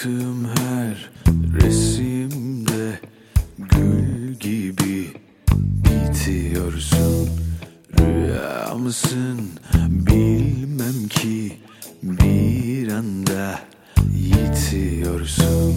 Baktığım her resimde gül gibi bitiyorsun. Rüyamsın bilmem ki bir anda yitiyorsun.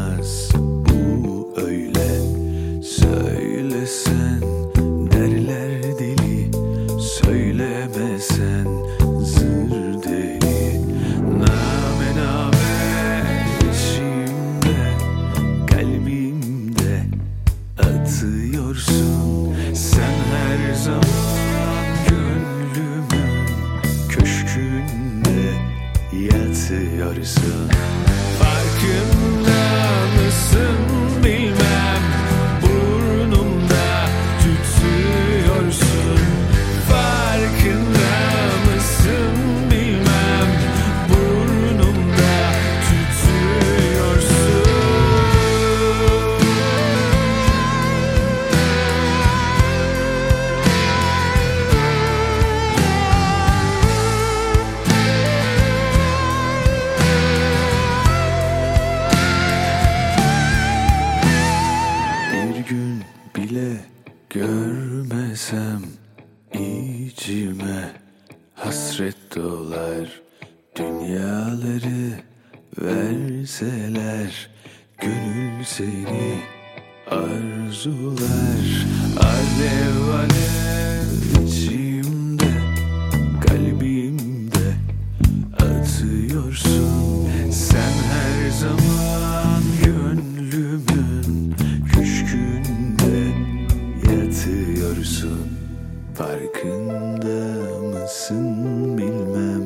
yatıyorsun Farkında mısın görmesem içime hasret dolar Dünyaları verseler gönül seni arzular. Alev alev yatıyorsun Farkında mısın bilmem.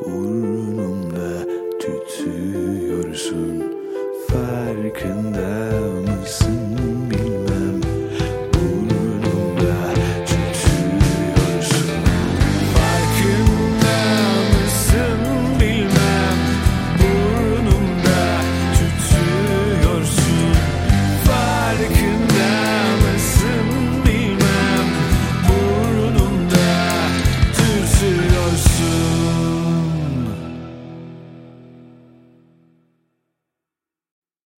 Burnumda tütüyorsun Farkında mısın